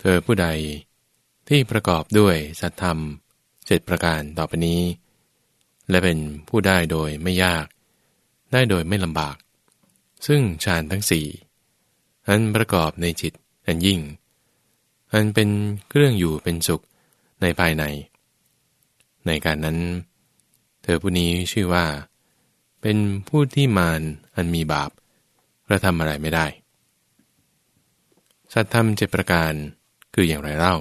เธอผู้ใดที่ประกอบด้วยสัตธรรมเจ็ดประการต่อไปนี้ และเป็นผู้ได้โดยไม่ยาก ได้โดยไม่ลำบาก ซึ่งฌานทั้งสี่อันประกอบในจิตอันยิ่ง อันเป็นเครื่องอยู่เป็นสุขในภายใน ในการนั้น เธอผู้นี้ชื่อว่า เป็นผู้ที่มารอันมีบาปกระทำอะไรไม่ได้ สัตธรรมเจ็ประการ คืออย่างไรเล่า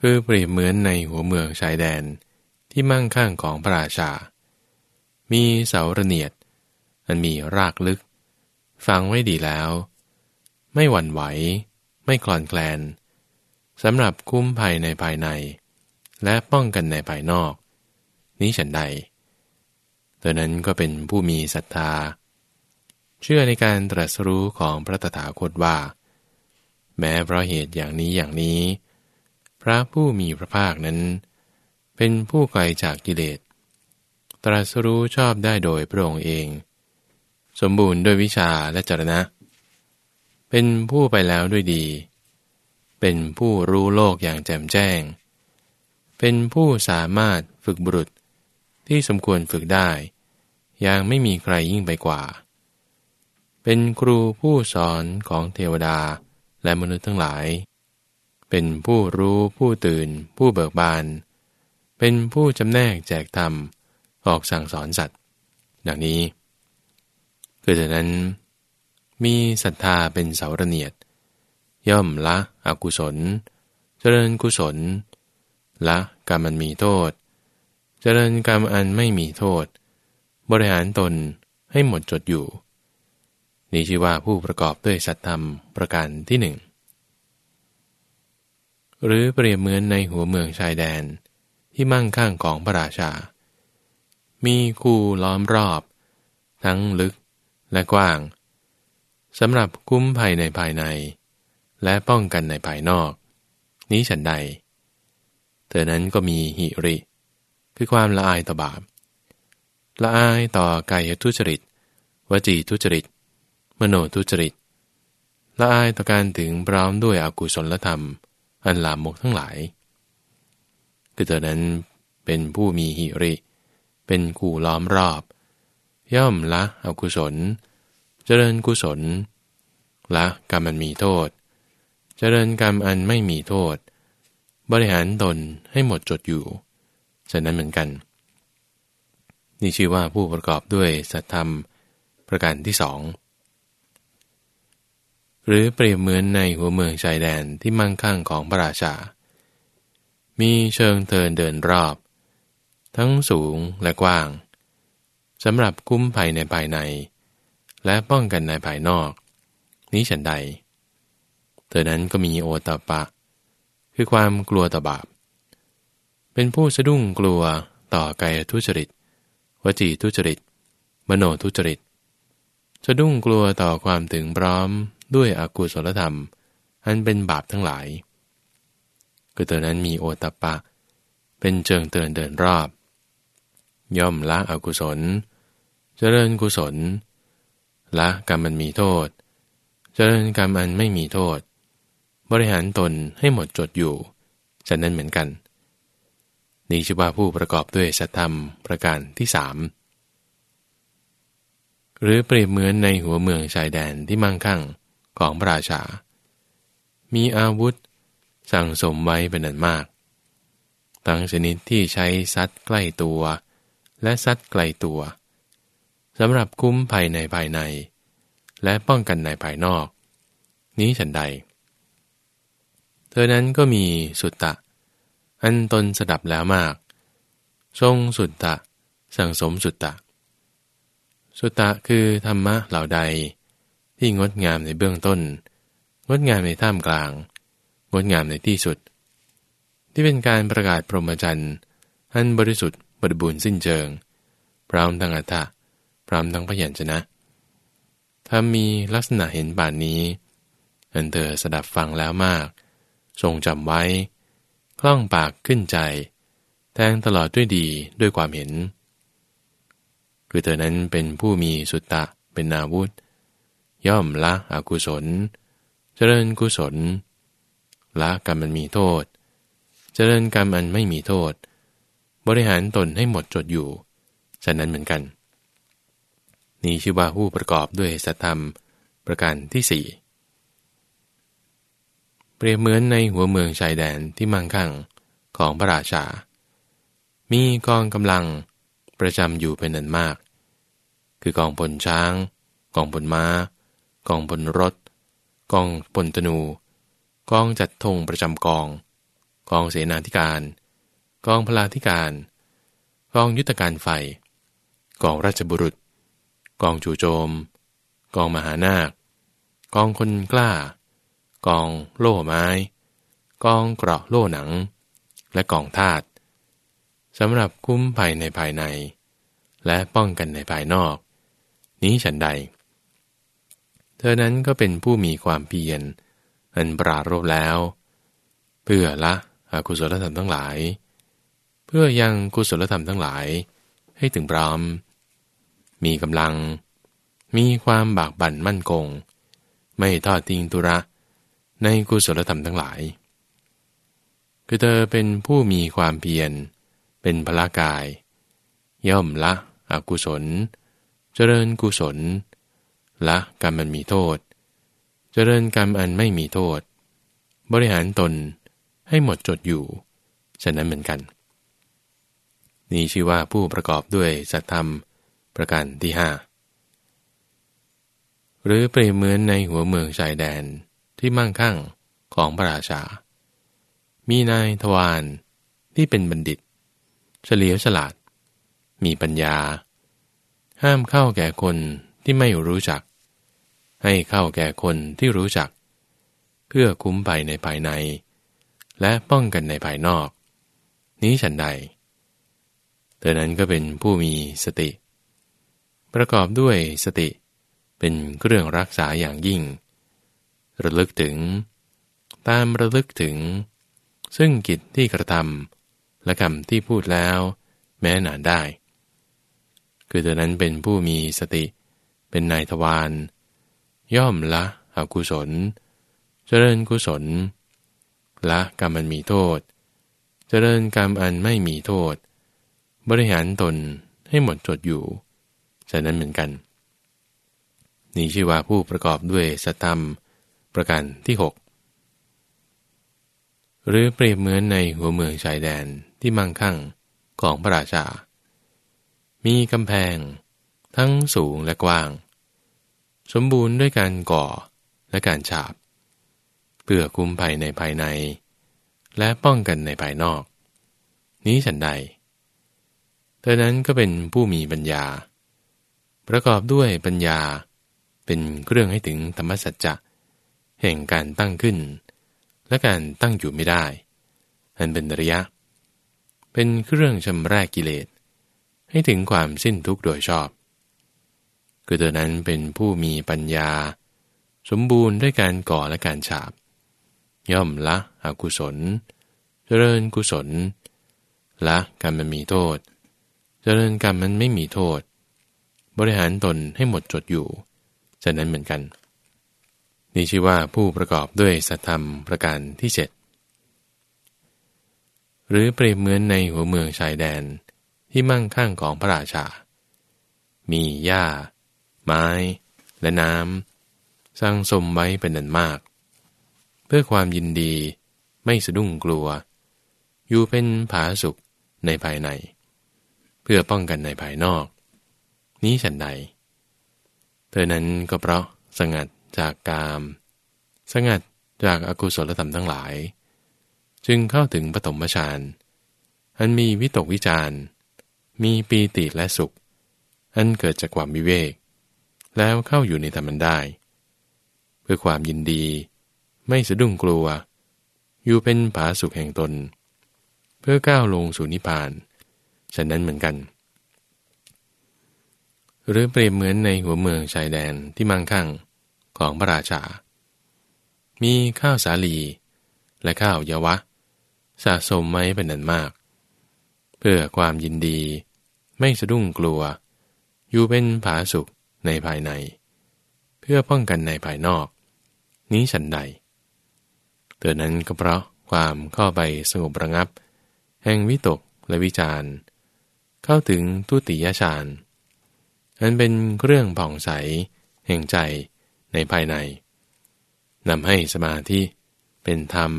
คือเปรียบเหมือนในหัวเมืองชายแดนที่มั่งคั่งของพระราชา มีเสาระเนียด อันมีรากลึก ฟังไว้ดีแล้ว ไม่หวั่นไหว ไม่คลอนแคลนสำหรับคุ้มภัยในภายใน และป้องกันในภายนอก นี้ฉันใดเธอนั้นก็เป็นผู้มีศรัทธา เชื่อในการตรัสรู้ของพระตถาคตว่า แม้เพราะเหตุอย่างนี้อย่างนี้ พระผู้มีพระภาคนั้น เป็นผู้ไกลจากกิเลส ตรัสรู้ชอบได้โดยพระองค์เอง สมบูรณ์ด้วยวิชาและจรณะ เป็นผู้ไปแล้วด้วยดี เป็นผู้รู้โลกอย่างแจ่มแจ้ง เป็นผู้สามารถฝึกบุรุษที่สมควรฝึกได้ อย่างไม่มีใครยิ่งไปกว่า เป็นครูผู้สอนของเทวดา และมนุษย์ทั้งหลาย เป็นผู้รู้ผู้ตื่น ผู้เบิกบาน เป็นผู้จำแนกแจกธรรม ออกสั่งสอนสัตว์ ดังนี้คือจากนั้น มีศรัทธาเป็นเสาระเนียด ย่อมละอกุศล เจริญกุศล ละกรรมมันมีโทษ เจริญกรรมอันไม่มีโทษ บริหารตนให้หมดจดอยู่ นี่ชื่อว่าผู้ประกอบด้วยสัตธรรมประการที่หนึ่งหรือเปรียบเหมือนในหัวเมืองชายแดนที่มั่งคั่งของพระราชา มีคูล้อมรอบ ทั้งลึกและกว้างสำหรับคุ้มภัยในภายใน และป้องกันในภายนอก นี้ฉันใด เธอนั้นก็มีหิริ คือความละอายต่อบาป ละอายต่อกายทุจริต วจีทุจริต มโนทุจริตละอายต่อการถึงพร้อมด้วยอกุศลธรรม อันลามกทั้งหลาย คือเธอนั้นเป็นผู้มีหิริ เป็นกูล้อมรอบ ย่อมละอกุศล เจริญกุศล ละกรรมมันมีโทษ เจริญกรรมอันไม่มีโทษ บริหารตนให้หมดจดอยู่ฉะนั้นเหมือนกัน นี่ชื่อว่าผู้ประกอบด้วยสัตธรรมประการที่สอง หรือเปรียบเหมือนในหัวเมืองชายแดนที่มั่งคั่งของพระราชา มีเชิงเทินเดินรอบ ทั้งสูงและกว้างสำหรับคุ้มภัยในภายใน และป้องกันในภายนอก นี้ฉันใด เธอนั้นก็มีโอตปะ คือความกลัวต่อบาป เป็นผู้สะดุ้งกลัวต่อกายทุจริต วจีทุจริต มโนทุจริต สะดุ้งกลัวต่อความถึงพร้อม ด้วยอกุศลธรรม อันเป็นบาปทั้งหลาย คือเธอนั้นมีโอตปะ เป็นเจิงเตือนเดินรอบ ย่อมละอกุศล เจริญกุศล ละกรรมมันมีโทษ เจริญกรรมอันไม่มีโทษ บริหารตนให้หมดจดอยู่ฉะนั้นเหมือนกัน นี่ชื่อว่าผู้ประกอบด้วยสัตธรรมประการที่สามหรือเปรียบเหมือนในหัวเมืองชายแดนที่มั่งคั่ง ของพระราชา มีอาวุธสั่งสมไว้เป็นอันมาก ทั้งชนิดที่ใช้ซัดใกล้ตัว และซัดไกลตัวสำหรับคุ้มภายในภายใน และป้องกันในภายนอก นี้ฉันใด เธอนั้นก็มีสุตตะ อันตนสดับแล้วมาก ทรงสุตตะ สั่งสมสุตตะ สุตตะคือธรรมะเหล่าใด ที่งดงามในเบื้องต้น งดงามในท่ามกลาง งดงามในที่สุด ที่เป็นการประกาศพรหมจรรย์อันบริสุทธิ์บริบูรณ์สิ้นเชิง พร้อมทั้งอัตถะพร้อมทั้งพยัญชนะ ถ้ามีลักษณะเห็นบานนี้ อันเธอสดับฟังแล้วมาก ทรงจำไว้ คล่องปากขึ้นใจ แทงตลอดด้วยดีด้วยความเห็น คือเธอนั้นเป็นผู้มีสุตตะเป็นอาวุธ ย่อมละอกุศล เจริญกุศล ละกรรมมันมีโทษ เจริญกรรมอันไม่มีโทษ บริหารตนให้หมดจดอยู่ฉะนั้นเหมือนกัน นี่ชื่อว่าผู้ประกอบด้วยสัตธรรมประการที่สี่เปรียบเหมือนในหัวเมืองชายแดนที่มั่งคั่งของพระราชา มีกองกำลังประจำอยู่เป็นนันมาก คือกองพลช้าง กองพลมา้า กองพลรถ กองพลธนู กองจัดธงประจำกอง กองเสนาธิการ กองพลาธิการ กองยุทธการไฟ กองราชบุรุษ กองจู่โจม กองมหานาค กองคนกล้า กองโล่ไม้ กองเกราะโล่หนัง และกองทาตสำหรับคุ้มภายในภายใน และป้องกันในภายนอก นี้ฉันใด เธอนั้นก็เป็นผู้มีความเพียรอันปราโรบแล้ว เพื่อละอกุศลธรรมทั้งหลาย เพื่อยังกุศลธรรมทั้งหลาย ให้ถึงพร้อม มีกำลัง มีความบากบั่นมั่นคง ไม่ทอดทิ้งตุระในกุศลธรรมทั้งหลาย คือเธอเป็นผู้มีความเพียร เป็นพละกาย ย่อมละอกุศล เจริญกุศล ละกรรมมันมีโทษ เจริญกรรมอันไม่มีโทษ บริหารตนให้หมดจดอยู่ ฉะนั้นเหมือนกัน นี่ชื่อว่าผู้ประกอบด้วยสัตธรรมประการที่ห้าหรือเปรียบเหมือนในหัวเมืองชายแดนที่มั่งคั่งของพระราชา มีนายทวารที่เป็นบัณฑิต เฉลียวฉลาด มีปัญญา ห้ามเข้าแก่คนที่ไม่รู้จัก ให้เข้าแก่คนที่รู้จัก เพื่อคุ้มไปในภายใน และป้องกันในภายนอก นี้ฉันใด เธอนั้นก็เป็นผู้มีสติ ประกอบด้วยสติเป็นเครื่องรักษาอย่างยิ่ง ระลึกถึง ตามระลึกถึง ซึ่งกิจที่กระทำและคำที่พูดแล้ว แม้นานได้ คือเธอนั้นเป็นผู้มีสติ เป็นนายทวาร ย่อมละอกุศล เจริญกุศล ละกรรมมันมีโทษ เจริญกรรมอันไม่มีโทษ บริหารตนให้หมดจดอยู่ฉะนั้นเหมือนกัน นี่ชื่อว่าผู้ประกอบด้วยสตธรรมประการที่หกหรือเปรียบเหมือนในหัวเมืองชายแดนที่มั่งคั่งของพระราชา มีกำแพง ทั้งสูงและกว้าง สมบูรณ์ด้วยการก่อและการฉาบ เพื่อคุ้มภัยในภายใน และป้องกันในภายนอก นี้ฉันใดเธอนั้นก็เป็นผู้มีปัญญา ประกอบด้วยปัญญาเป็นเครื่องให้ถึงธรรมสัจจะแห่งการตั้งขึ้น และการตั้งอยู่ไม่ได้ อันเป็นระยะ เป็นเครื่องชำระกิเลส ให้ถึงความสิ้นทุกข์โดยชอบ คือเธอนั้นเป็นผู้มีปัญญา สมบูรณ์ด้วยการก่อและการฉาบ ย่อมละอกุศล เจริญกุศล ละกรรมมันมีโทษ เจริญกรรมมันไม่มีโทษ บริหารตนให้หมดจดอยู่ฉะนั้นเหมือนกัน นี่ชื่อว่าผู้ประกอบด้วยสัตธรรมประการที่เจ็ดหรือเปรียบเหมือนในหัวเมืองชายแดนที่มั่งคั่งของพระราชา มีหญ้า ไม้และน้ำสร้างสมไว้เป็นนันมาก เพื่อความยินดีไม่สะดุ้งกลัว อยู่เป็นผาสุขในภายใน เพื่อป้องกันในภายนอก นี้ฉันใด เธอนั้นก็เพราะสงัดจากกาม สงัดจากอากุศลธรรมทั้งหลาย จึงเข้าถึงปฐมฌานอันมีวิตกวิจารมีปีติและสุข อันเกิดจากความวิเวก แล้วเข้าอยู่ในธรรมันได้ เพื่อความยินดี ไม่สะดุ้งกลัว อยู่เป็นผาสุขแห่งตน เพื่อก้าวลงสู่นิพพานฉะนั้นเหมือนกัน หรือเปรียบเหมือนในหัวเมืองชายแดนที่มั่งคั่งของพระราชา มีข้าวสาลี และข้าวยาวะ สะสมไว้เป็นนันมาก เพื่อความยินดี ไม่สะดุ้งกลัว อยู่เป็นผาสุข ในภายใน เพื่อป้องกันในภายนอก นี้ฉันใดเตือนนั้นก็เพราะความเข้าไปสงบระงับ แห่งวิตกและวิจารเข้าถึงทุติยฌานอันเป็นเรื่องผ่องใส แห่งใจในภายในนำให้สมาธิเป็นธรรม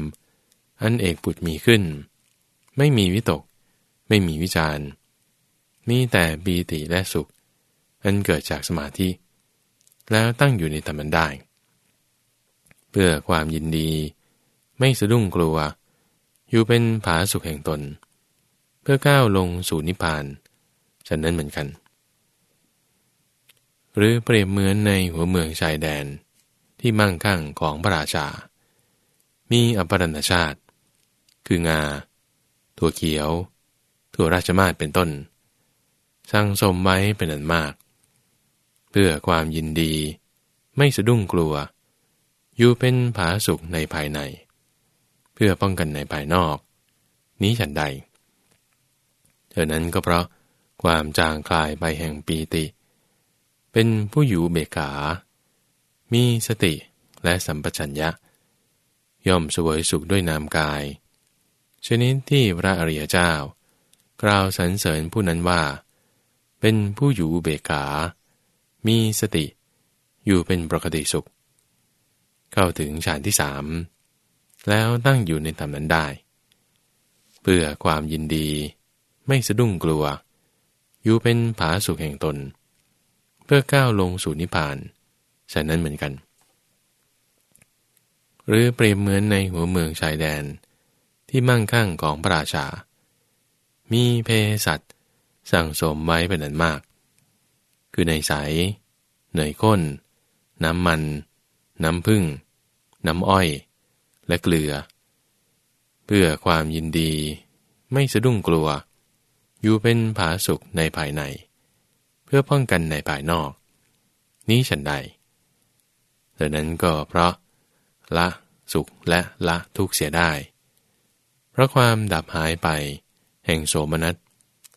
อันเอกปุดมีขึ้น ไม่มีวิตก ไม่มีวิจารมีแต่บีติและสุข อันเกิดจากสมาธิ แล้วตั้งอยู่ในธรรมันได้ เพื่อความยินดี ไม่สะดุ้งกลัว อยู่เป็นผาสุขแห่งตน เพื่อก้าวลงสู่นิพพานฉันนั้นเหมือนกัน หรือเปรียบเหมือนในหัวเมืองชายแดนที่มั่งคั่งของพระราชา มีอภรณชาติ คืองา ถั่วเขียว ถั่วราชมาศเป็นต้นสร้างสมไว้เป็นอันมาก เพื่อความยินดี ไม่สะดุ้งกลัว อยู่เป็นผาสุขในภายใน เพื่อป้องกันในภายนอก นี้ฉันใดเท่านั้นก็เพราะความจางคลายไปแห่งปีติ เป็นผู้อยู่เบกขามีสติและสัมปชัญญะ ย่อมสวยสุขด้วยนามกาย ชนิดที่พระอริยเจ้า กล่าวสรรเสริญผู้นั้นว่า เป็นผู้อยู่เบกขา มีสติ อยู่เป็นปกติสุข เข้าถึงฌานที่สามแล้วตั้งอยู่ในธรรมนั้นได้ เพื่อความยินดี ไม่สะดุ้งกลัว อยู่เป็นผาสุขแห่งตน เพื่อก้าวลงสู่นิพพานฉะนั้นเหมือนกัน หรือเปรียบเหมือนในหัวเมืองชายแดน ที่มั่งคั่งของพระราชา มีเพสัตสั่งสมไว้เป็นอันมาก คือในใส เนยข้น น้ำมัน น้ำพึ่งน้ำอ้อย และเกลือ เพื่อความยินดี ไม่สะดุ้งกลัว อยู่เป็นผาสุขในภายใน เพื่อป้องกันในภายนอก นี้ฉันใดดังนั้นก็เพราะ ละสุขและละทุกข์เสียได้ เพราะความดับหายไป แห่งโสมนัส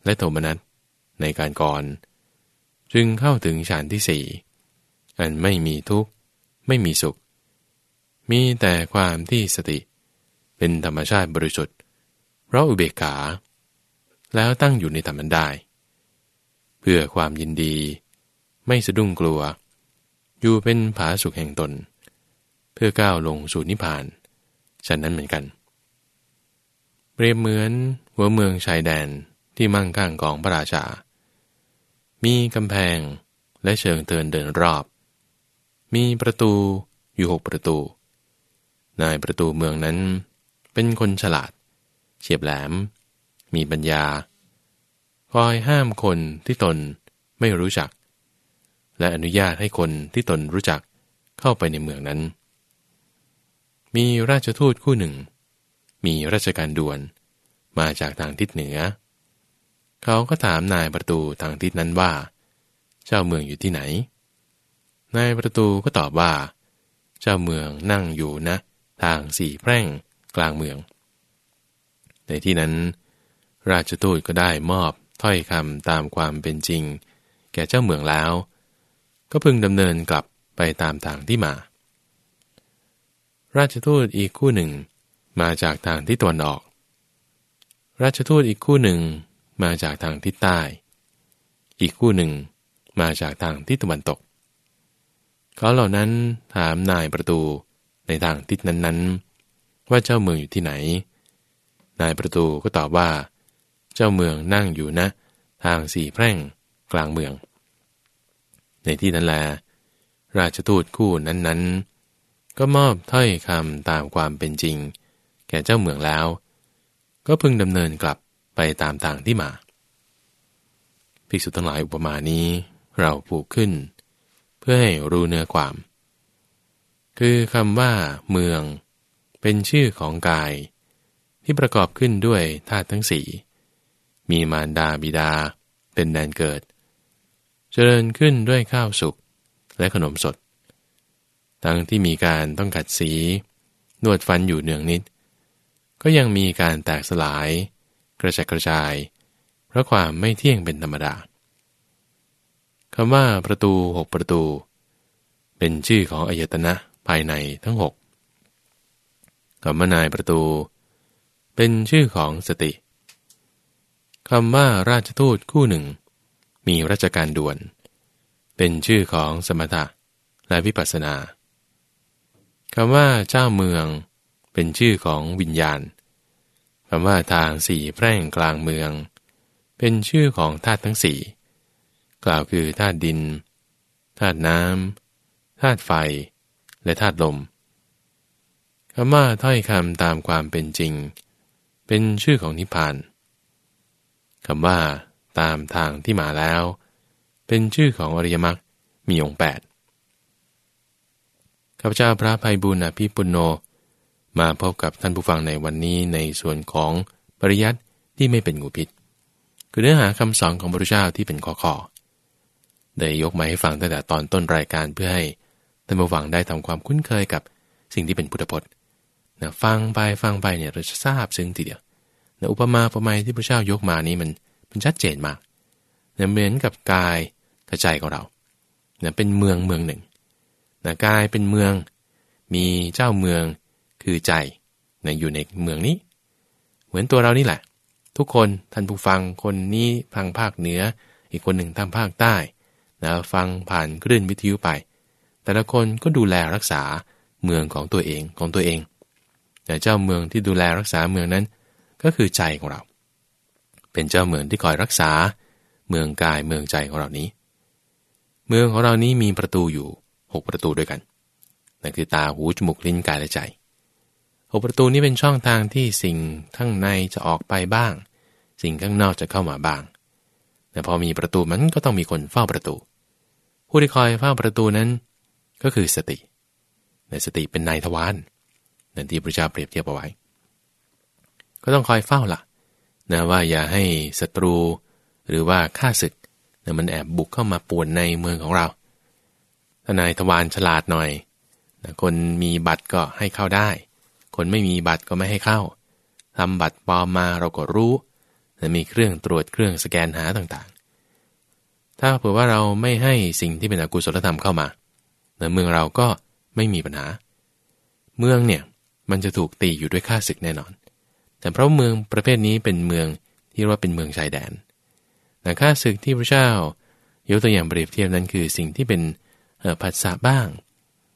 และโทมนัสในการก่อน จึงเข้าถึงฌานที่สี่อันไม่มีทุกข์ ไม่มีสุข มีแต่ความที่สติ เป็นธรรมชาติบริสุทธิ์เพราะอุเบกขา แล้วตั้งอยู่ในธรรมันได้ เพื่อความยินดี ไม่สะดุ้งกลัว อยู่เป็นผาสุขแห่งตน เพื่อก้าวลงสู่นิพพานฉะนั้นเหมือนกัน เปรียบเหมือนหัวเมืองชายแดนที่มั่งคั่งของพระราชา มีกำแพงและเชิงเตือนเดินรอบ มีประตูอยู่หกประตู นายประตูเมืองนั้น เป็นคนฉลาด เฉียบแหลม มีปัญญา คอยห้ามคนที่ตนไม่รู้จัก และอนุญาตให้คนที่ตนรู้จักเข้าไปในเมืองนั้น มีราชทูตคู่หนึ่ง มีราชการด่วนมาจากทางทิศเหนือ เขาก็ถามนายประตูทางทิศนั้นว่า เจ้าเมืองอยู่ที่ไหน นายประตูก็ตอบว่า เจ้าเมืองนั่งอยู่นะ ทางสี่แพร่งกลางเมือง ในที่นั้น ราชทูตก็ได้มอบถ้อยคำตามความเป็นจริง แก่เจ้าเมืองแล้ว ก็พึงดำเนินกลับไปตามทางที่มา ราชทูตอีกคู่หนึ่งมาจากทางทิศตะวันออก ราชทูตอีกคู่หนึ่ง มาจากทางทิศใต้ อีกคู่หนึ่งมาจากทางทิศตะวันตก เขาเหล่านั้นถามนายประตูในทางทิศนั้นๆ ว่าเจ้าเมืองอยู่ที่ไหน นายประตูก็ตอบว่า เจ้าเมืองนั่งอยู่นะ ทางสี่แพร่งกลางเมือง ในที่นั้นแล ราชทูตคู่นั้นๆ ก็มอบถ้อยคำตามความเป็นจริง แก่เจ้าเมืองแล้ว ก็พึงดำเนินกลับ ไปตามทางที่มาภิกษุทั้งหลายอุปมานี้เราผูกขึ้น เพื่อให้รู้เนื้อความ คือคำว่า เมือง เป็นชื่อของกาย ที่ประกอบขึ้นด้วยธาตุทั้งสี่มีมารดาบิดา เป็นแดนเกิด เจริญขึ้นด้วยข้าวสุกและขนมสด ทั้งที่มีการต้องกัดสี นวดฟันอยู่เนืองนิด ก็ยังมีการแตกสลาย ระจัดกระจาย เพราะความไม่เที่ยงเป็นธรรมดาคำว่าประตูหกประตู เป็นชื่อของอายตนะภายในทั้งหกคำว่านายประตู เป็นชื่อของสติคำว่าราชทูตคู่หนึ่ง มีราชการด่วน เป็นชื่อของสมถะและวิปัสสนาคำว่าเจ้าเมือง เป็นชื่อของวิญญาณ คำว่าทางสี่แพร่งกลางเมือง เป็นชื่อของธาตุทั้งสี่กล่าวคือธาตุดินธาตุน้ำธาตุไฟ และธาตุลมคำว่าถ้อยคำตามความเป็นจริง เป็นชื่อของนิพพานคำว่า ตามทางที่มาแล้ว เป็นชื่อของอริยมรรคมีองค์แปดข้าพเจ้าพระภัยบุญอภิปุโน มาพบกับท่านผู้ฟังในวันนี้ในส่วนของปริยัติที่ไม่เป็นงูพิษ คือเนื้อหาคำสอนของพระเจ้าที่เป็นข้อข้อได้ยกมาให้ฟังตั้งแต่ตอนต้นรายการเพื่อให้ท่านผู้ฟังได้ทำความคุ้นเคยกับสิ่งที่เป็นพุทธพจน์นะฟังไปฟังไปเนี่ยเราจะทราบซึ้งทีเดียวนะอุปมาอุปไมยที่พระเจ้ายกมานี้มันมันชัดเจนมากนะเหมือนกับกายกระใจของเรานะเป็นเมืองเมืองหนึ่งนะกายเป็นเมือง มีเจ้าเมือง คือใจนะอยู่ในเมืองนี้ เหมือนตัวเรานี่แหละ ทุกคนท่านผู้ฟังคนนี้ทางภาคเหนือ อีกคนหนึ่งทางภาคใต้นะฟังผ่านคลื่นวิทยุไป แต่ละคนก็ดูแลรักษาเมืองของตัวเองของตัวเองแต่เจ้าเมืองที่ดูแลรักษาเมืองนั้น ก็คือใจของเรา เป็นเจ้าเมืองที่คอยรักษา เมืองกายเมืองใจของเรานี้ เมืองของเรานี้มีประตูอยู่หกประตูด้วยกันนั่นคือตาหูจมูกลิ้นกายและใจ หกประตูนี้เป็นช่องทางที่สิ่งข้างในจะออกไปบ้าง สิ่งข้างนอกจะเข้ามาบ้าง แต่พอมีประตูมันก็ต้องมีคนเฝ้าประตู ผู้ที่คอยเฝ้าประตูนั้น ก็คือสติในสติเป็นนายทวารนั่นที่พระเจ้าเปรียบเทียบเอาไว้ ก็ต้องคอยเฝ้าล่ะนะว่าอย่าให้ศัตรู หรือว่าข้าศึกนะมันแอบบุกเข้ามาป่วนในเมืองของเราถ้านายทวารฉลาดหน่อยนะคนมีบัตรก็ให้เข้าได้ คนไม่มีบัตรก็ไม่ให้เข้าทำบัตรปลอมมาเราก็รู้นะมีเครื่องตรวจเครื่องสแกนหาต่างๆ ถ้าเผื่อว่าเราไม่ให้สิ่งที่เป็นอกุศลธรรมเข้ามาในเมืองเราก็ไม่มีปัญหา เมืองเนี่ยมันจะถูกตีอยู่ด้วยข้าศึกแน่นอน แต่เพราะเมืองประเภทนี้เป็นเมืองที่เรียกว่าเป็นเมืองชายแดนแต่ข้าศึกที่พระเจ้ายกตัวอย่างเปรียบเทียบนั้นคือสิ่งที่เป็นผัสสะบ้าง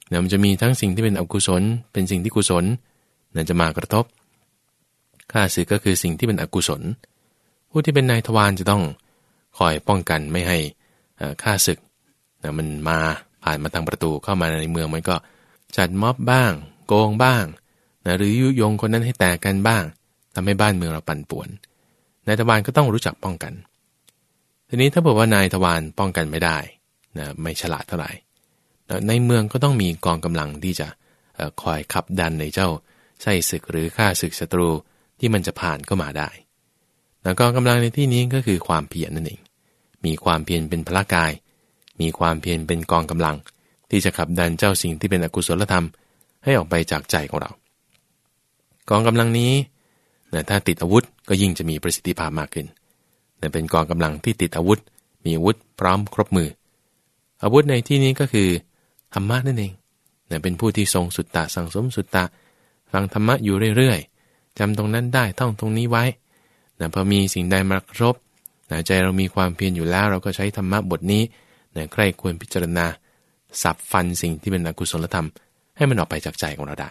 นะมันจะมีทั้งสิ่งที่เป็นอกุศล เป็นสิ่งที่กุศล นั่นจะมากระทบข้าศึกก็คือสิ่งที่เป็นอกุศล ผู้ที่เป็นนายทวารจะต้องคอยป้องกันไม่ให้ฆ่าศึกนะมันมาผ่านมาทางประตูเข้ามาในเมืองมันก็จัดม็อบบ้าง โกงบ้างนะหรือยุยงคนนั้นให้แตกกันบ้างทำให้บ้านเมืองเราปั่นป่วน นายทวารก็ต้องรู้จักป้องกัน ทีนี้ถ้าบอกว่านายทวารป้องกันไม่ได้นะไม่ฉลาดเท่าไหร่ในเมืองก็ต้องมีกองกำลังที่จะคอยขับดันในเจ้า ไส้ศึกหรือฆ่าศึกศัตรูที่มันจะผ่านเข้ามาได้ แล้วก็กำลังในที่นี้ก็คือความเพียรนั่นเอง มีความเพียรเป็นพละกาย มีความเพียรเป็นกองกำลัง ที่จะขับดันเจ้าสิ่งที่เป็นอกุศลธรรม ให้ออกไปจากใจของเรา กองกำลังนี้นะถ้าติดอาวุธก็ยิ่งจะมีประสิทธิภาพมากขึ้นนะเป็นกองกำลังที่ติดอาวุธ มีอาวุธพร้อมครบมือ อาวุธในที่นี้ก็คือธรรมะนั่นเองนะเป็นผู้ที่ทรงสุตตะสังสมสุตตะ ฟังธรรมะอยู่เรื่อยๆจำตรงนั้นได้ท่องตรงนี้ไว้นะพอมีสิ่งใดมากระทบนะใจเรามีความเพียรอยู่แล้ว เราก็ใช้ธรรมะบทนี้นะใครควรพิจารณา สับฟันสิ่งที่เป็นอกุศลธรรม ให้มันออกไปจากใจของเราได้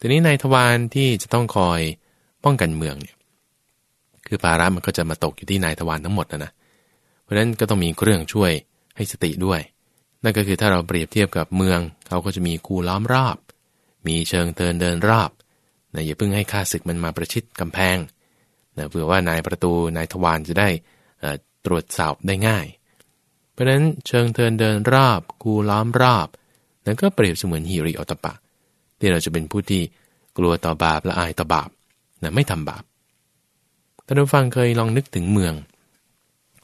ทีนี้ในทวารที่จะต้องคอยป้องกันเมืองเนี่ยคือภาระมันก็จะมาตกอยู่ที่นายทวารทั้งหมดนะนะ เพราะฉะนั้นก็ต้องมีเครื่องช่วยให้สติด้วย นั่นก็คือถ้าเราเปรียบเทียบกับเมืองเขาก็จะมีคูล้อมรอบ มีเชิงเทินเดินรอบนะอย่าเพิ่งให้ข้าศึกมันมาประชิดกำแพงนะเผื่อว่านายประตูนายทวารจะได้ตรวจสอบได้ง่าย เพราะฉะนั้นเชิงเทินเดินรอบคูล้อมรอบนั้นก็เปรียบเสมือนฮิริอตปะ ที่เราจะเป็นผู้ที่กลัวต่อบาปและอายต่อบาปนะไม่ทำบาปท่านผู้ฟังเคยลองนึกถึงเมือง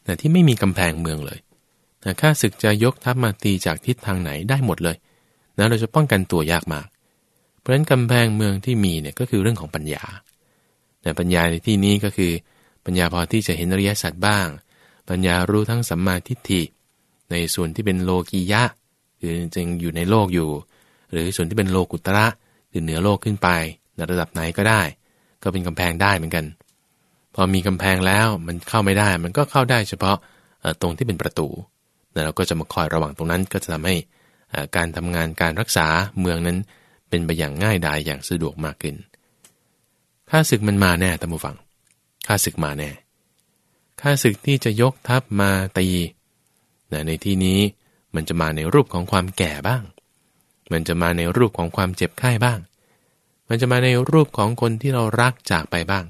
นะที่ไม่มีกำแพงเมืองเลยนะข้าศึกจะยกทัพมาตีจากทิศทางไหนได้หมดเลยนะเราจะป้องกันตัวยากมาก เพราะฉะนั้นกำแพงเมืองที่มีเนี่ยก็คือเรื่องของปัญญาแต่ปัญญาในที่นี้ก็คือปัญญาพอที่จะเห็นอริยสัจบ้าง ปัญญารู้ทั้งสัมมาทิฏฐิ ในส่วนที่เป็นโลกียะคือจึงอยู่ในโลกอยู่ หรือส่วนที่เป็นโลกุตระคือเหนือโลกขึ้นไปในระดับไหนก็ได้ ก็เป็นกำแพงได้เหมือนกัน พอมีกำแพงแล้วมันเข้าไม่ได้ มันก็เข้าได้เฉพาะตรงที่เป็นประตูแล้วเราก็จะมาคอยระวังตรงนั้นก็จะทำให้การทำงานการรักษาเมืองนั้น เป็นไปอย่างง่ายดายอย่างสะดวกมากขึ้นข้าศึกมันมาแน่ท่านผู้ฟังข้าศึกมาแน่ข้าศึกที่จะยกทัพมาตีในที่นี้มันจะมาในรูปของความแก่บ้าง มันจะมาในรูปของความเจ็บไข้บ้าง มันจะมาในรูปของคนที่เรารักจากไปบ้าง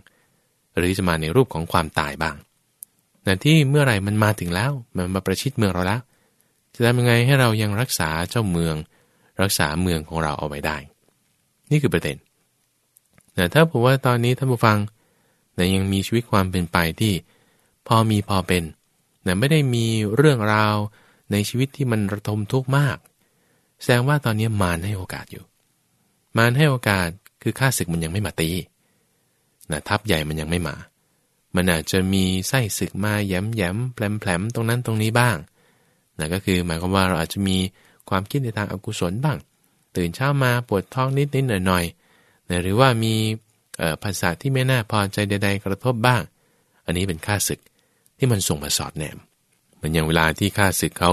หรือจะมาในรูปของความตายบ้างแต่ที่เมื่อไหร่มันมาถึงแล้ว มันมาประชิดเมืองเราแล้ว จะทำยังไงให้เรายังรักษาเจ้าเมือง รักษาเมืองของเราเอาไว้ได้ นี่คือประเด็นแต่ถ้าผมว่าตอนนี้ท่านผู้ฟังแต่ยังมีชีวิตความเป็นไปที่ พอมีพอเป็นแต่ไม่ได้มีเรื่องราวในชีวิตที่มันระทมทุกข์มาก แสดงว่าตอนนี้มารให้โอกาสอยู่ มารให้โอกาสคือค่าศึกมันยังไม่มาตีนะทัพใหญ่มันยังไม่มา มันอาจจะมีไส้ศึกมาแย้มแย้มแผลมแผลมตรงนั้นตรงนี้บ้างนะก็คือหมายความว่าเราอาจจะมีความคิดในทางอากุศลบ้าง ตื่นเช้ามาปวดท้องนิดนิดหน่อยหน่อยหรือว่ามีภาษาที่ไม่น่าพอใจใด ๆ กระทบบ้าง อันนี้เป็นค่าศึกที่มันส่งมาสอดแนมเหมือนอย่างเวลาที่ข้าศึกเขา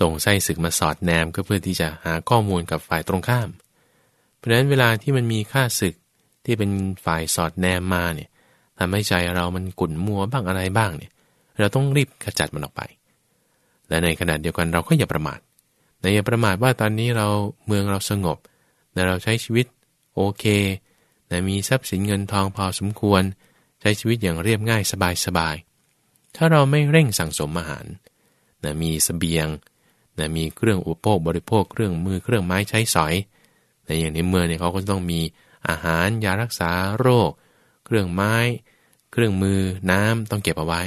ส่งไส้ศึกมาสอดแนมก็เพื่อที่จะหาข้อมูลกับฝ่ายตรงข้าม เพราะฉะนั้นเวลาที่มันมีข้าศึกที่เป็นฝ่ายสอดแนมมาเนี่ยทำให้ใจเรามันกุ่นมัวบ้างอะไรบ้างเนี่ย เราต้องรีบขจัดมันออกไป และในขณะเดียวกันเราก็อย่าประมาท ในอย่าประมาทว่าตอนนี้เราเมืองเราสงบ แต่เราใช้ชีวิตโอเคแต่มีทรัพย์สินเงินทองพอสมควร ใช้ชีวิตอย่างเรียบง่ายสบายสบายถ้าเราไม่เร่งสั่งสมอาหารนะมีสเสบียงนะมีเครื่องอุปโภคบริโภคเครื่องมือเครื่องไม้ใช้สอยนะอย่างในเมืองเนี่ยเขาก็ต้องมีอาหารยารักษาโรค เครื่องไม้ เครื่องมือน้ำต้องเก็บเอาไว้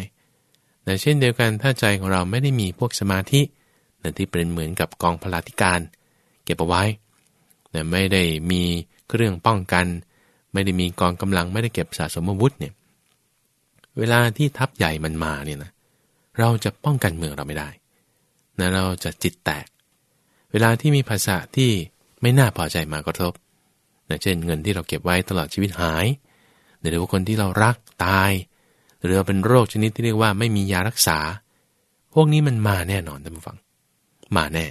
แต่เช่นเดียวกันถ้าใจของเราไม่ได้มีพวกสมาธิ นะที่เป็นเหมือนกับกองพลาธิการเก็บเอาไว้นะไม่ได้มีเครื่องป้องกัน ไม่ได้มีกองกำลังไม่ได้เก็บสะสมอาวุธเนี่ยเวลาที่ทัพใหญ่มันมาเนี่ยนะเราจะป้องกันเมืองเราไม่ได้นะเราจะจิตแตก เวลาที่มีภาษาที่ไม่น่าพอใจมากระทบนะเช่นเงินที่เราเก็บไว้ตลอดชีวิตหายหรือว่าคนที่เรารักตาย หรือเป็นโรคชนิดที่เรียกว่าไม่มียารักษา พวกนี้มันมาแน่นอนท่านผู้ฟัง มาแน่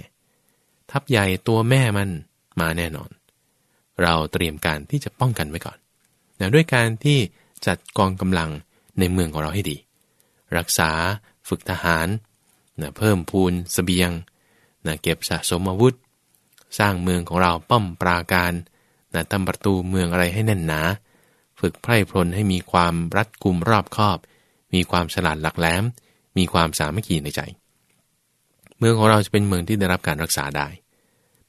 ทัพใหญ่ตัวแม่มันมาแน่นอน เราเตรียมการที่จะป้องกันไว้ก่อนนะด้วยการที่จัดกองกำลังในเมืองของเราให้ดี รักษาฝึกทหารนะเพิ่มพูนสเสบียงนะเก็บสะสมอาวุธ สร้างเมืองของเราป้อมปราการนะทำประตูเมืองอะไรให้แน่นหนา ฝึกไพร่พลให้มีความรัดกุมรอบคอบ มีความฉลาดหลักแหลม มีความสามัคคีในใจ เมืองของเราจะเป็นเมืองที่ได้รับการรักษาได้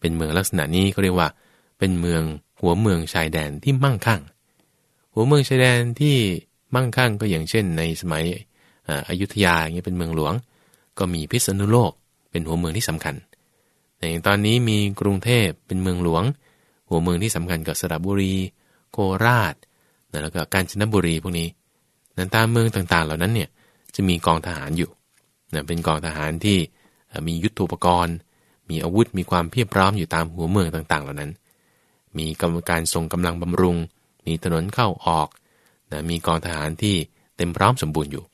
เป็นเมืองลักษณะนี้เขาเรียกว่า เป็นเมืองหัวเมืองชายแดนที่มั่งคั่ง หัวเมืองชายแดนที่มั่งคั่งก็อย่างเช่น ในสมัยอยุธยาอย่างเงี้ยเป็นเมืองหลวง ก็มีพิษณุโลก เป็นหัวเมืองที่สำคัญแต่อย่างตอนนี้มีกรุงเทพเป็นเมืองหลวง หัวเมืองที่สำคัญกับสระบุรี โคราชแล้วก็กาญจนบุรีพวกนี้นั้นตามเมืองต่างๆ เหล่านั้นเนี่ยจะมีกองทหารอยู่นะเป็นกองทหารที่ มียุทธปกรณ์ มีอาวุธมีความเพียบพร้อมอยู่ตามหัวเมืองต่างๆ เหล่านั้น มีกรรมการส่งกำลังบำรุง มีถนนเข้าออกนะมีกองทหารที่เต็มพร้อมสมบูรณ์อยู่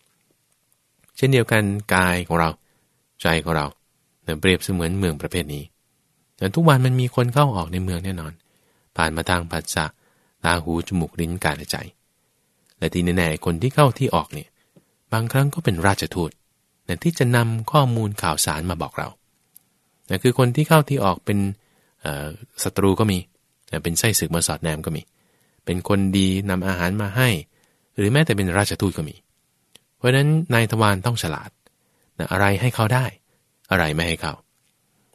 เช่นเดียวกันกายของเรา ใจของเรานะเปรียบเสมือนเมืองประเภทนี้แต่ทุกวันมันมีคนเข้าออกในเมืองแน่นอน ผ่านมาทางผัสสะตาหูจมูกลิ้นกายและใจ และที่แน่ๆคนที่เข้าที่ออกเนี่ยบางครั้งก็เป็นราชทูต แต่ที่จะนำข้อมูลข่าวสารมาบอกเราแต่คือคนที่เข้าที่ออกเป็นศัตรูก็มีแต่เป็นไส้ศึกมาสอดแนมก็มี เป็นคนดีนำอาหารมาให้ หรือแม้แต่เป็นราชทูตก็มี เพราะฉะนั้นนายทวารต้องฉลาดนะอะไรให้เขาได้ อะไรไม่ให้เขา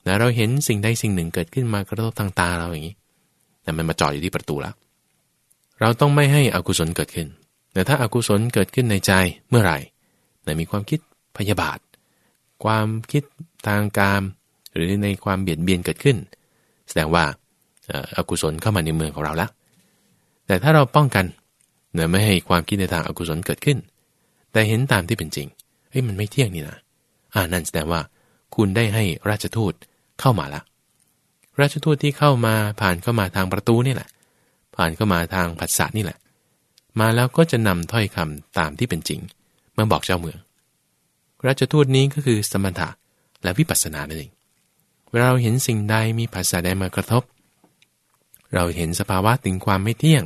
นะเราเห็นสิ่งใดสิ่งหนึ่งเกิดขึ้นมากระทบทางตาเราอย่างนี้แต่มันมาจอดอยู่ที่ประตูแล้ว เราต้องไม่ให้อกุศลเกิดขึ้น แต่ถ้าอากุศลเกิดขึ้นในใจเมื่อไหร่นะมีความคิด พยาบาท ความคิดทางการหรือในความเบียดเบียนเกิดขึ้น แสดงว่าอากุศลเข้ามาในเมืองของเราแล้วแต่ถ้าเราป้องกันเนะไม่ให้ความคิดในทางอากุศลเกิดขึ้น แต่เห็นตามที่เป็นจริงเฮ้ยมันไม่เที่ยงนี่นะอ่านั่นแสดงว่าคุณได้ให้ราชทูตเข้ามาละราชทูตที่เข้ามาผ่านเข้ามาทางประตูนี่แหละ ผ่านเข้ามาทางผัสสะนี่แหละ มาแล้วก็จะนำถ้อยคำตามที่เป็นจริงมาบอกเจ้าเมือง ราชทูตนี้ก็คือสมถะและวิปัสสนานั่นเองเวลาเราเห็นสิ่งใดมีภาษาใดมากระทบ เราเห็นสภาวะถึงความไม่เที่ยง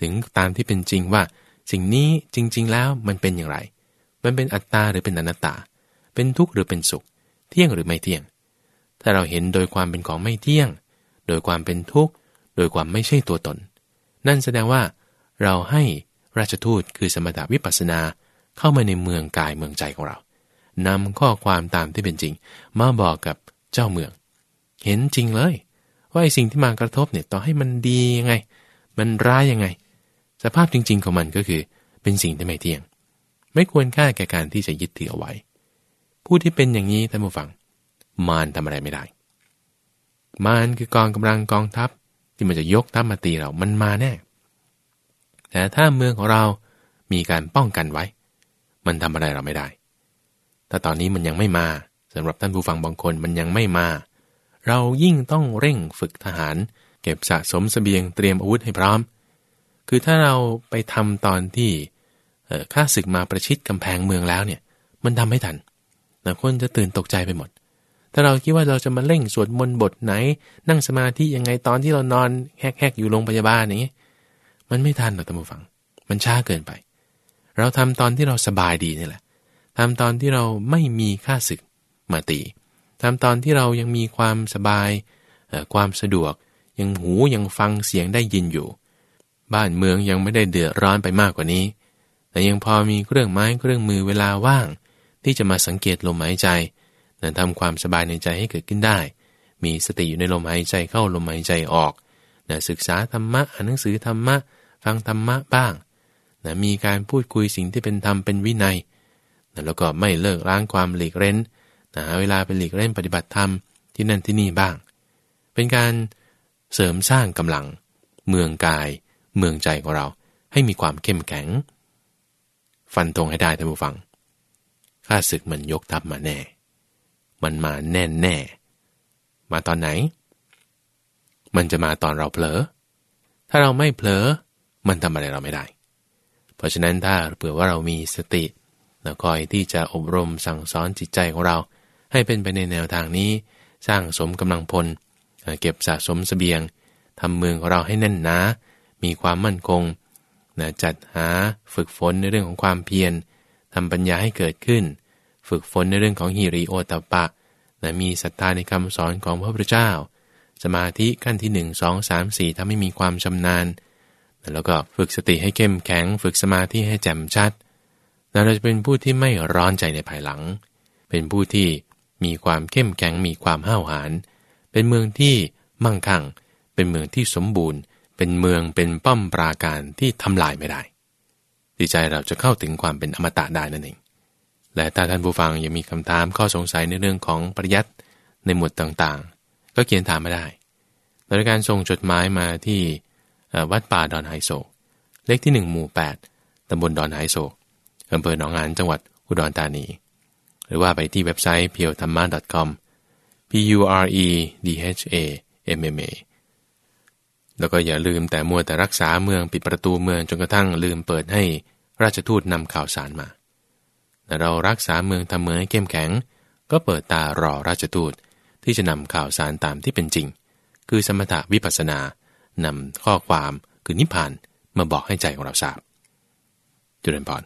ถึงตามที่เป็นจริงว่า สิ่งนี้จริง ๆ แล้วมันเป็นอย่างไร มันเป็นอัตตาหรือเป็นอนัตตา เป็นทุกข์หรือเป็นสุข เที่ยงหรือไม่เที่ยง ถ้าเราเห็นโดยความเป็นของไม่เที่ยง โดยความเป็นทุกข์ โดยความไม่ใช่ตัวตน นั่นแสดงว่า เราให้ราชทูตคือสมถาวิปัสสนาเข้ามาในเมืองกายเมืองใจของเรา นำข้อความตามที่เป็นจริง มาบอกกับเจ้าเมือง เห็นจริงเลย ว่าไอ้สิ่งที่มากระทบเนี่ยต่อให้มันดียังไง มันร้ายยังไง สภาพจริง ๆ ของมันก็คือเป็นสิ่งที่ไม่เที่ยง ไม่ควรค่าแก่การที่จะยึดถือเอาไว้ ผู้ที่เป็นอย่างนี้ท่านผู้ฟัง มารทำอะไรไม่ได้ มารคือกองกำลังกองทัพที่มันจะยกทัพมาตีเรา มันมาแน่ แต่ถ้าเมืองของเรามีการป้องกันไว้ มันทำอะไรเราไม่ได้ แต่ตอนนี้มันยังไม่มาสำหรับท่านผู้ฟังบางคนมันยังไม่มา เรายิ่งต้องเร่งฝึกทหาร เก็บสะสมสเสบียงเตรียมอาวุธให้พร้อม คือถ้าเราไปทำตอนที่ข้าศึกมาประชิดกำแพงเมืองแล้วเนี่ย มันทำไม่ทันแต่คนจะตื่นตกใจไปหมด ถ้าเราคิดว่าเราจะมาเร่งสวดมนต์บทไหน นั่งสมาธิยังไงตอนที่เรานอนแหกๆอยู่โรงพยาบาลอย่างนี้มันไม่ทันหรอกท่านผู้ฟัง มันช้าเกินไป เราทำตอนที่เราสบายดีนี่แหละ ทำตอนที่เราไม่มีค่าศึกมาตีทำตอนที่เรายังมีความสบาย ความสะดวก ยังหูยังฟังเสียงได้ยินอยู่ บ้านเมืองยังไม่ได้เดือดร้อนไปมากกว่านี้ แต่ยังพอมีเครื่องไม้เครื่องมือเวลาว่าง ที่จะมาสังเกตลมหายใจนั้นทำความสบายในใจให้เกิดขึ้นได้ มีสติอยู่ในลมหายใจเข้าลมหายใจออกนะศึกษาธรรมะอ่านหนังสือธรรมะ ฟังธรรมะบ้างนะมีการพูดคุยสิ่งที่เป็นธรรมเป็นวินัย แล้วก็ไม่เลิกล้างความหลีกเล้นหาเวลาไปหลีกเล่นปฏิบัติธรรมที่นั่นที่นี่บ้าง เป็นการเสริมสร้างกำลัง เมืองกาย เมืองใจของเราให้มีความเข้มแข็ง ฟันตรงให้ได้ท่านผู้ฟังข้าศึกมันยกทัพมาแน่ มันมาแน่แน่มาตอนไหน มันจะมาตอนเราเผลอ ถ้าเราไม่เผลอ มันทำอะไรเราไม่ได้ เพราะฉะนั้นถ้าเผื่อว่าเรามีสติ ล้วคอยที่จะอบรมสั่งสอนจิตใจของเรา ให้เป็นไปในแนวทางนี้ สร้างสมกำลังพล เก็บสะสมสเสบียงทำเมืองของเราให้แน่นหนา มีความมั่นคงนะจัดหาฝึกฝนในเรื่องของความเพียรทำปัญญาให้เกิดขึ้น ฝึกฝนในเรื่องของฮิริโอตปะนะมีศรัทธาในคำสอนของพระพุทธเจ้า สมาธิขั้นที่ 1 2 3 4ทำให้มีความชำนาญ แล้วก็ฝึกสติให้เข้มแข็ง ฝึกสมาธิให้แจ่มชัด เราจะเป็นผู้ที่ไม่ร้อนใจในภายหลัง เป็นผู้ที่มีความเข้มแข็งมีความห้าวหาญ เป็นเมืองที่มั่งคั่ง เป็นเมืองที่สมบูรณ์ เป็นเมืองเป็นป้อมปราการที่ทำลายไม่ได้ดีใจเราจะเข้าถึงความเป็นอมตะได้นั่นเอง และถ้าท่านผู้ฟังยังมีคำถามข้อสงสัยในเรื่องของปริยัติในหมวดต่างๆ ก็เขียนถามมาได้โดยการส่งจดหมายมาที่วัดป่าดอนไฮโซเลขที่ 1 หมู่ 8ตำบลดอนไฮโซ อำเภอหนองหานจังหวัดอุดรธานี หรือว่าไปที่เว็บไซต์ p i o t h a m m a com p u r e d h a m m a แล้วก็อย่าลืมแต่มัวแต่รักษาเมืองปิดประตูเมืองจนกระทั่งลืมเปิดให้ราชทูตนำข่าวสารมาแต่เรารักษาเมืองทำเมืองให้เข้มแข็ง ก็เปิดตารอราชทูตที่จะนำข่าวสารตามที่เป็นจริง คือสมถะวิปัสสนานำข้อความคือนิพพานมาบอกให้ใจของเราทราบจุลพร